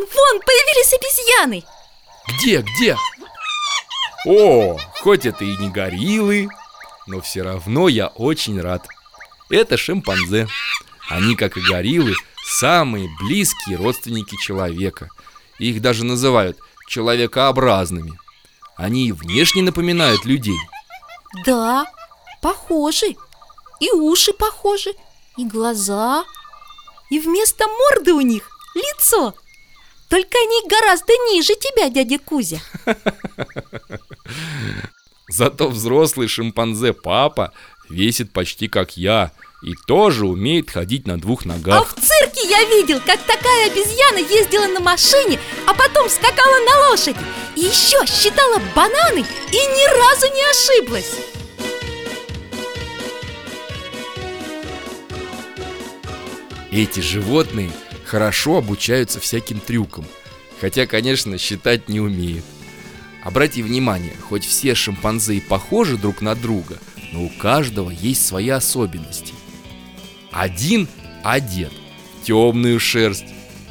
Вон, вон, появились обезьяны. Где, где? О, хоть это и не гориллы, но все равно я очень рад. Это шимпанзе. Они, как и гориллы, самые близкие родственники человека. Их даже называют человекообразными. Они и внешне напоминают людей. Да, похожи. И уши похожи, и глаза. И вместо морды у них лицо Только они гораздо ниже тебя, дядя Кузя. Зато взрослый шимпанзе папа весит почти как я и тоже умеет ходить на двух А ногах. в цирке я видел, как такая обезьяна ездила на машине, а потом скакала на лошади. И еще считала бананы и ни разу не ошиблась. Эти животные хорошо обучаются всяким трюкам, хотя, конечно, считать не умеют. Обрати внимание, хоть все шимпанзе и похожи друг на друга, но у каждого есть свои особенности. Один одет в темную шерсть,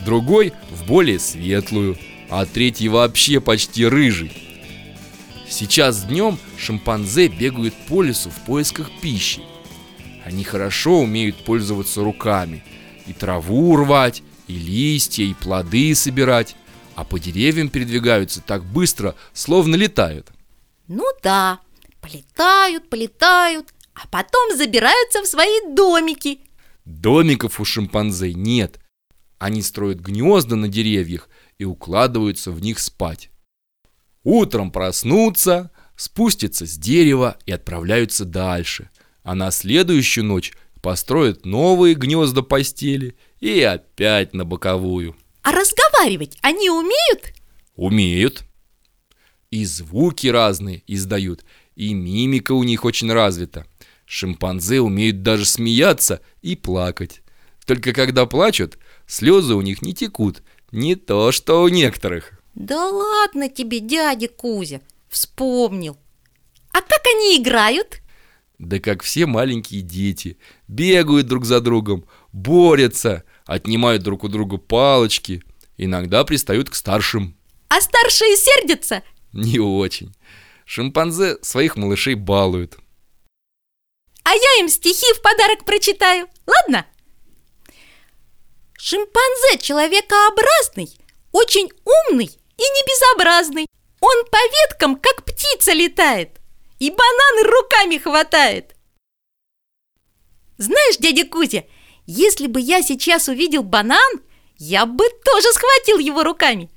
другой в более светлую, а третий вообще почти рыжий. Сейчас днем шимпанзе бегают по лесу в поисках пищи. Они хорошо умеют пользоваться руками и траву рвать, и листья, и плоды собирать, а по деревьям передвигаются так быстро, словно летают. Ну да, полетают, полетают, а потом забираются в свои домики Домиков у шимпанзе нет. Они строят гнезда на деревьях и укладываются в них спать. Утром проснутся, спустятся с дерева и отправляются дальше. А на следующую ночь построят новые гнезда постели и опять на боковую. А разговаривать они умеют? Умеют. И звуки разные издают, и мимика у них очень развита. Шимпанзе умеют даже смеяться и плакать. Только когда плачут, слезы у них не текут, не то что у некоторых. Да ладно тебе, дядя Кузя, вспомнил А как они играют? Да как все маленькие дети, бегают друг за другом, борются, отнимают друг у друга палочки, иногда пристают к старшим. А старшие сердятся? Не очень. Шимпанзе своих малышей балуют. А я им стихи в подарок прочитаю, ладно? Шимпанзе человекообразный, очень умный и не безобразный. Он по веткам, как птица, летает и бананы руками хватает. Знаешь, дядя Кузя, если бы я сейчас увидел банан, я бы тоже схватил его руками.